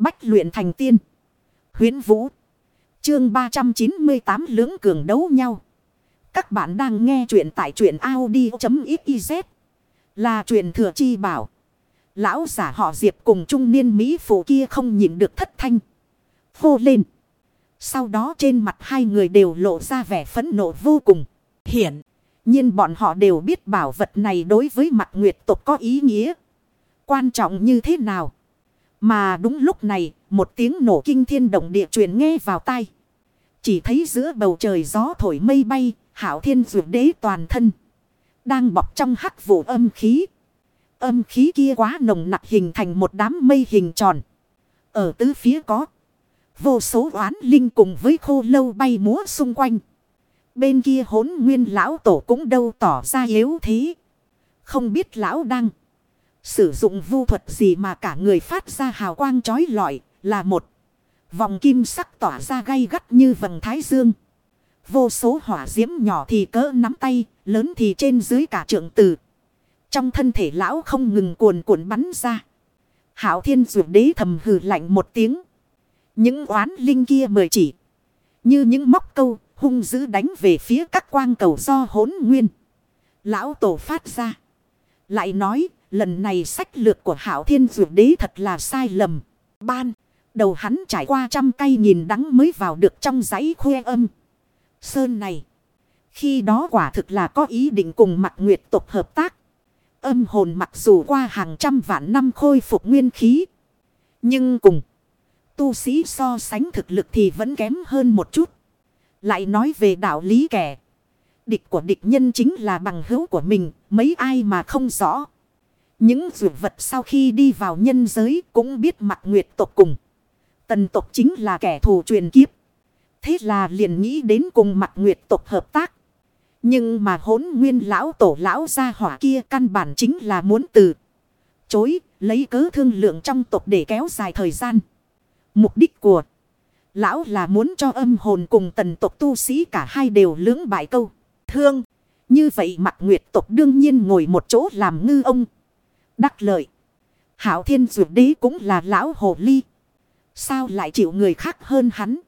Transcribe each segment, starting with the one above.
Bách luyện thành tiên. Huyến Vũ. Chương 398 lưỡng cường đấu nhau. Các bạn đang nghe truyện tại truyện Audi.xyz. Là truyện thừa chi bảo. Lão giả họ Diệp cùng trung niên Mỹ phụ kia không nhịn được thất thanh. Hô lên. Sau đó trên mặt hai người đều lộ ra vẻ phẫn nộ vô cùng. Hiển. nhiên bọn họ đều biết bảo vật này đối với mặt nguyệt tục có ý nghĩa. Quan trọng như thế nào. Mà đúng lúc này, một tiếng nổ kinh thiên động địa truyền nghe vào tai. Chỉ thấy giữa bầu trời gió thổi mây bay, hảo thiên dụ đế toàn thân. Đang bọc trong hắc vụ âm khí. Âm khí kia quá nồng nặc hình thành một đám mây hình tròn. Ở tứ phía có. Vô số oán linh cùng với khô lâu bay múa xung quanh. Bên kia hốn nguyên lão tổ cũng đâu tỏ ra yếu thế. Không biết lão đang. Sử dụng vu thuật gì mà cả người phát ra hào quang chói lọi là một. Vòng kim sắc tỏa ra gay gắt như vầng thái dương. Vô số hỏa diễm nhỏ thì cỡ nắm tay, lớn thì trên dưới cả trượng tử. Trong thân thể lão không ngừng cuồn cuộn bắn ra. Hảo thiên dụ đế thầm hừ lạnh một tiếng. Những oán linh kia mời chỉ. Như những móc câu hung dữ đánh về phía các quang cầu do hỗn nguyên. Lão tổ phát ra. Lại nói lần này sách lược của hảo thiên dụ đế thật là sai lầm. Ban. Đầu hắn trải qua trăm cây nhìn đắng mới vào được trong giấy khuê âm. Sơn này. Khi đó quả thực là có ý định cùng mặt nguyệt tục hợp tác. Âm hồn mặc dù qua hàng trăm vạn năm khôi phục nguyên khí. Nhưng cùng. Tu sĩ so sánh thực lực thì vẫn kém hơn một chút. Lại nói về đạo lý kẻ. Địch của địch nhân chính là bằng hữu của mình. Mấy ai mà không rõ. Những dược vật sau khi đi vào nhân giới cũng biết mặt nguyệt tộc cùng. Tần tộc chính là kẻ thù truyền kiếp. Thế là liền nghĩ đến cùng mặt nguyệt tộc hợp tác. Nhưng mà hốn nguyên lão tổ lão gia hỏa kia căn bản chính là muốn từ. Chối, lấy cớ thương lượng trong tộc để kéo dài thời gian. Mục đích của lão là muốn cho âm hồn cùng tần tộc tu sĩ cả hai đều lưỡng bại câu. Thương, như vậy mặt nguyệt tộc đương nhiên ngồi một chỗ làm ngư ông. Đắc lợi. Hảo thiên dụ đế cũng là lão hồ ly. Sao lại chịu người khác hơn hắn?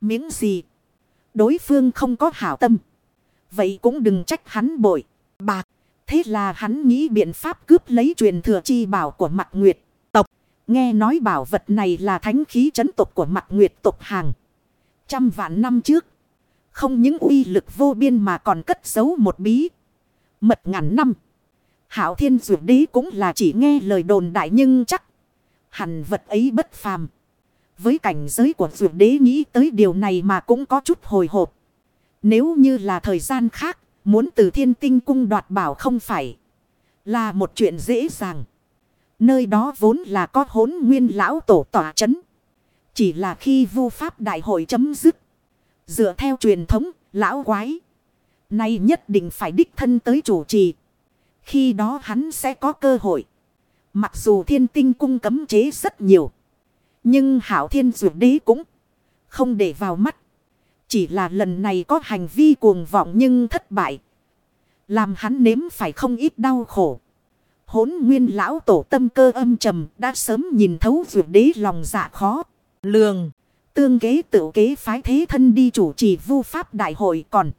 Miếng gì? Đối phương không có hảo tâm. Vậy cũng đừng trách hắn bội. Bạc. Thế là hắn nghĩ biện pháp cướp lấy truyền thừa chi bảo của mặt nguyệt tộc. Nghe nói bảo vật này là thánh khí trấn tộc của mặt nguyệt tộc hàng. Trăm vạn năm trước. Không những uy lực vô biên mà còn cất giấu một bí. Mật ngàn năm. Hảo thiên dụ đế cũng là chỉ nghe lời đồn đại nhưng chắc. Hẳn vật ấy bất phàm. Với cảnh giới của dụ đế nghĩ tới điều này mà cũng có chút hồi hộp. Nếu như là thời gian khác, muốn từ thiên tinh cung đoạt bảo không phải là một chuyện dễ dàng. Nơi đó vốn là có hốn nguyên lão tổ tỏa chấn. Chỉ là khi vu pháp đại hội chấm dứt. Dựa theo truyền thống, lão quái. Nay nhất định phải đích thân tới chủ trì. Khi đó hắn sẽ có cơ hội. Mặc dù thiên tinh cung cấm chế rất nhiều. Nhưng hảo thiên dụ đế cũng không để vào mắt. Chỉ là lần này có hành vi cuồng vọng nhưng thất bại. Làm hắn nếm phải không ít đau khổ. Hốn nguyên lão tổ tâm cơ âm trầm đã sớm nhìn thấu dụ đế lòng dạ khó. Lường. Tương kế tự kế phái thế thân đi chủ trì vu pháp đại hội còn.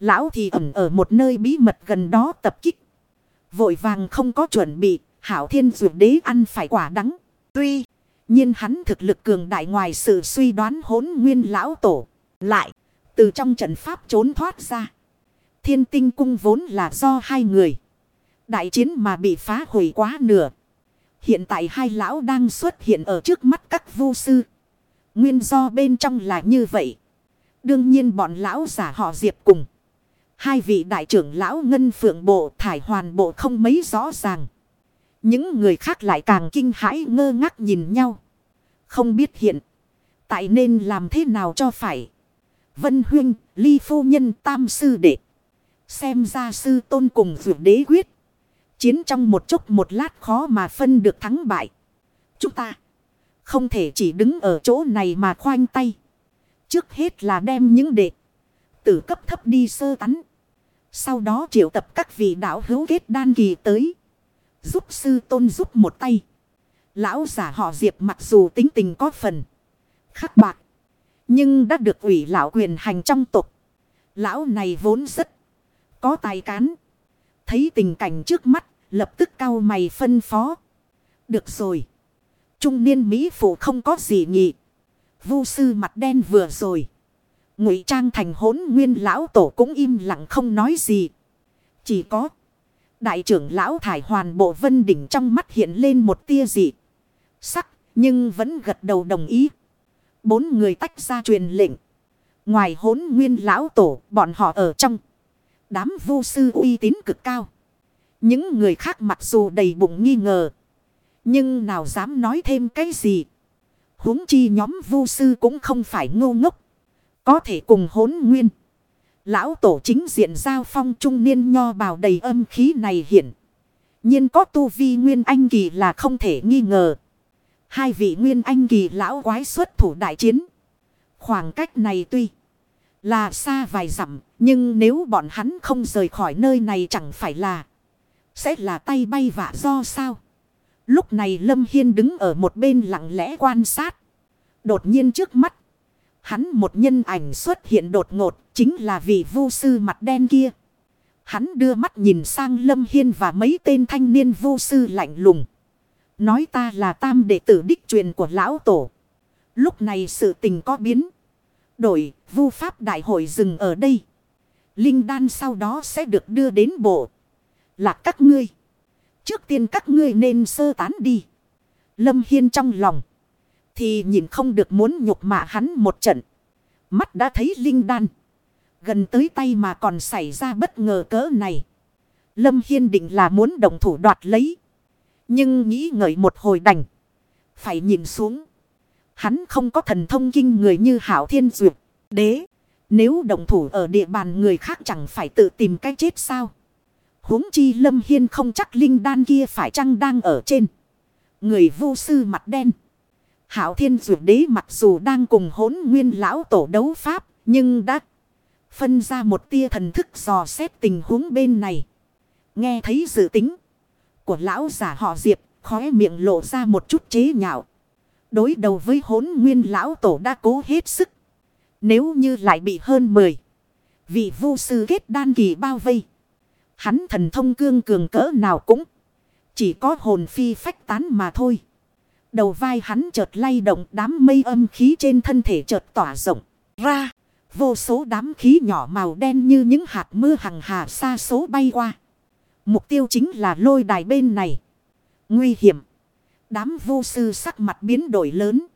Lão thì ẩn ở một nơi bí mật gần đó tập kích. Vội vàng không có chuẩn bị. Hảo thiên dụ đế ăn phải quả đắng. Tuy nhiên hắn thực lực cường đại ngoài sự suy đoán hốn nguyên lão tổ. Lại, từ trong trận pháp trốn thoát ra. Thiên tinh cung vốn là do hai người. Đại chiến mà bị phá hủy quá nửa. Hiện tại hai lão đang xuất hiện ở trước mắt các vô sư. Nguyên do bên trong là như vậy. Đương nhiên bọn lão giả họ diệp cùng. Hai vị đại trưởng lão ngân phượng bộ thải hoàn bộ không mấy rõ ràng. Những người khác lại càng kinh hãi ngơ ngác nhìn nhau. Không biết hiện. Tại nên làm thế nào cho phải. Vân Huyên, Ly Phu Nhân Tam Sư Đệ. Xem ra sư tôn cùng vượt đế quyết. Chiến trong một chốc một lát khó mà phân được thắng bại. Chúng ta không thể chỉ đứng ở chỗ này mà khoanh tay. Trước hết là đem những đệ tử cấp thấp đi sơ tán. Sau đó triệu tập các vị đạo hữu kết đan kỳ tới. Giúp sư tôn giúp một tay. Lão giả họ Diệp mặc dù tính tình có phần khắc bạc. Nhưng đã được ủy lão quyền hành trong tục. Lão này vốn rất có tài cán. Thấy tình cảnh trước mắt, lập tức cau mày phân phó. Được rồi. Trung niên Mỹ phụ không có gì nhỉ. Vu sư mặt đen vừa rồi. Ngụy trang thành hỗn nguyên lão tổ cũng im lặng không nói gì. Chỉ có. Đại trưởng lão thải hoàn bộ vân đỉnh trong mắt hiện lên một tia dị. Sắc, nhưng vẫn gật đầu đồng ý. Bốn người tách ra truyền lệnh. Ngoài hỗn nguyên lão tổ, bọn họ ở trong. Đám vô sư uy tín cực cao. Những người khác mặc dù đầy bụng nghi ngờ. Nhưng nào dám nói thêm cái gì. huống chi nhóm vô sư cũng không phải ngu ngốc. Có thể cùng hỗn nguyên. Lão tổ chính diện giao phong trung niên nho bào đầy âm khí này hiện. nhiên có tu vi nguyên anh kỳ là không thể nghi ngờ. Hai vị nguyên anh kỳ lão quái xuất thủ đại chiến. Khoảng cách này tuy là xa vài dặm, nhưng nếu bọn hắn không rời khỏi nơi này chẳng phải là sẽ là tay bay vạ do sao. Lúc này Lâm Hiên đứng ở một bên lặng lẽ quan sát. Đột nhiên trước mắt. Hắn một nhân ảnh xuất hiện đột ngột chính là vị vu sư mặt đen kia. Hắn đưa mắt nhìn sang Lâm Hiên và mấy tên thanh niên vu sư lạnh lùng. Nói ta là tam đệ tử đích truyền của lão tổ. Lúc này sự tình có biến. Đổi, vu pháp đại hội dừng ở đây. Linh đan sau đó sẽ được đưa đến bộ. là các ngươi. Trước tiên các ngươi nên sơ tán đi. Lâm Hiên trong lòng. Thì nhìn không được muốn nhục mạ hắn một trận. Mắt đã thấy linh đan. Gần tới tay mà còn xảy ra bất ngờ cỡ này. Lâm Hiên định là muốn động thủ đoạt lấy. Nhưng nghĩ ngợi một hồi đành. Phải nhìn xuống. Hắn không có thần thông kinh người như hảo thiên duyệt. Đế. Nếu động thủ ở địa bàn người khác chẳng phải tự tìm cái chết sao. huống chi lâm hiên không chắc linh đan kia phải chăng đang ở trên. Người vô sư mặt đen. Hảo thiên duyệt đế mặc dù đang cùng hốn nguyên lão tổ đấu pháp. Nhưng đã phân ra một tia thần thức dò xét tình huống bên này. Nghe thấy dự tính của lão giả họ Diệp, khóe miệng lộ ra một chút chế nhạo. Đối đầu với hốn nguyên lão tổ đã cố hết sức. Nếu như lại bị hơn 10. Vị Vu sư kết đan kỳ bao vây. Hắn thần thông cương cường cỡ nào cũng. Chỉ có hồn phi phách tán mà thôi. Đầu vai hắn chợt lay động, đám mây âm khí trên thân thể chợt tỏa rộng ra. Vô số đám khí nhỏ màu đen như những hạt mưa hằng hà xa số bay qua. Mục tiêu chính là lôi đài bên này. Nguy hiểm. Đám vô sư sắc mặt biến đổi lớn.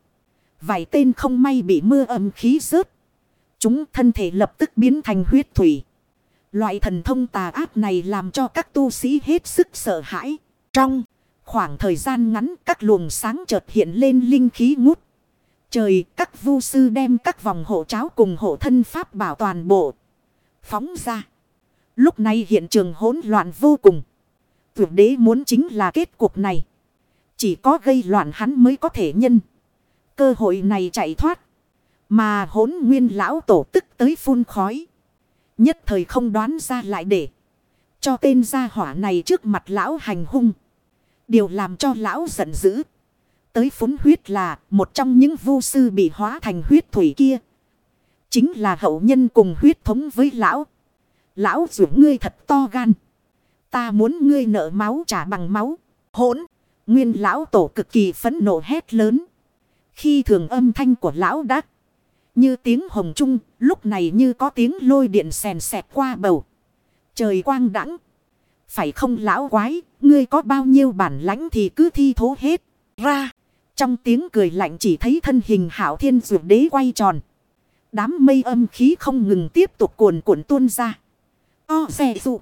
Vài tên không may bị mưa âm khí rớt. Chúng thân thể lập tức biến thành huyết thủy. Loại thần thông tà ác này làm cho các tu sĩ hết sức sợ hãi. Trong khoảng thời gian ngắn các luồng sáng chợt hiện lên linh khí ngút. Trời, các vu sư đem các vòng hộ cháo cùng hộ thân pháp bảo toàn bộ. Phóng ra. Lúc này hiện trường hỗn loạn vô cùng. Tuyệt đế muốn chính là kết cục này. Chỉ có gây loạn hắn mới có thể nhân. Cơ hội này chạy thoát. Mà hỗn nguyên lão tổ tức tới phun khói. Nhất thời không đoán ra lại để. Cho tên gia hỏa này trước mặt lão hành hung. Điều làm cho lão giận dữ. Tới phúng huyết là một trong những vu sư bị hóa thành huyết thủy kia. Chính là hậu nhân cùng huyết thống với lão. Lão rủ ngươi thật to gan. Ta muốn ngươi nợ máu trả bằng máu. Hỗn. Nguyên lão tổ cực kỳ phẫn nộ hét lớn. Khi thường âm thanh của lão đắc. Như tiếng hồng trung. Lúc này như có tiếng lôi điện sèn sẹt qua bầu. Trời quang đẳng. Phải không lão quái. Ngươi có bao nhiêu bản lãnh thì cứ thi thố hết. Ra. Trong tiếng cười lạnh chỉ thấy thân hình hảo thiên dược đế quay tròn. Đám mây âm khí không ngừng tiếp tục cuồn cuộn tuôn ra. O xe dụ.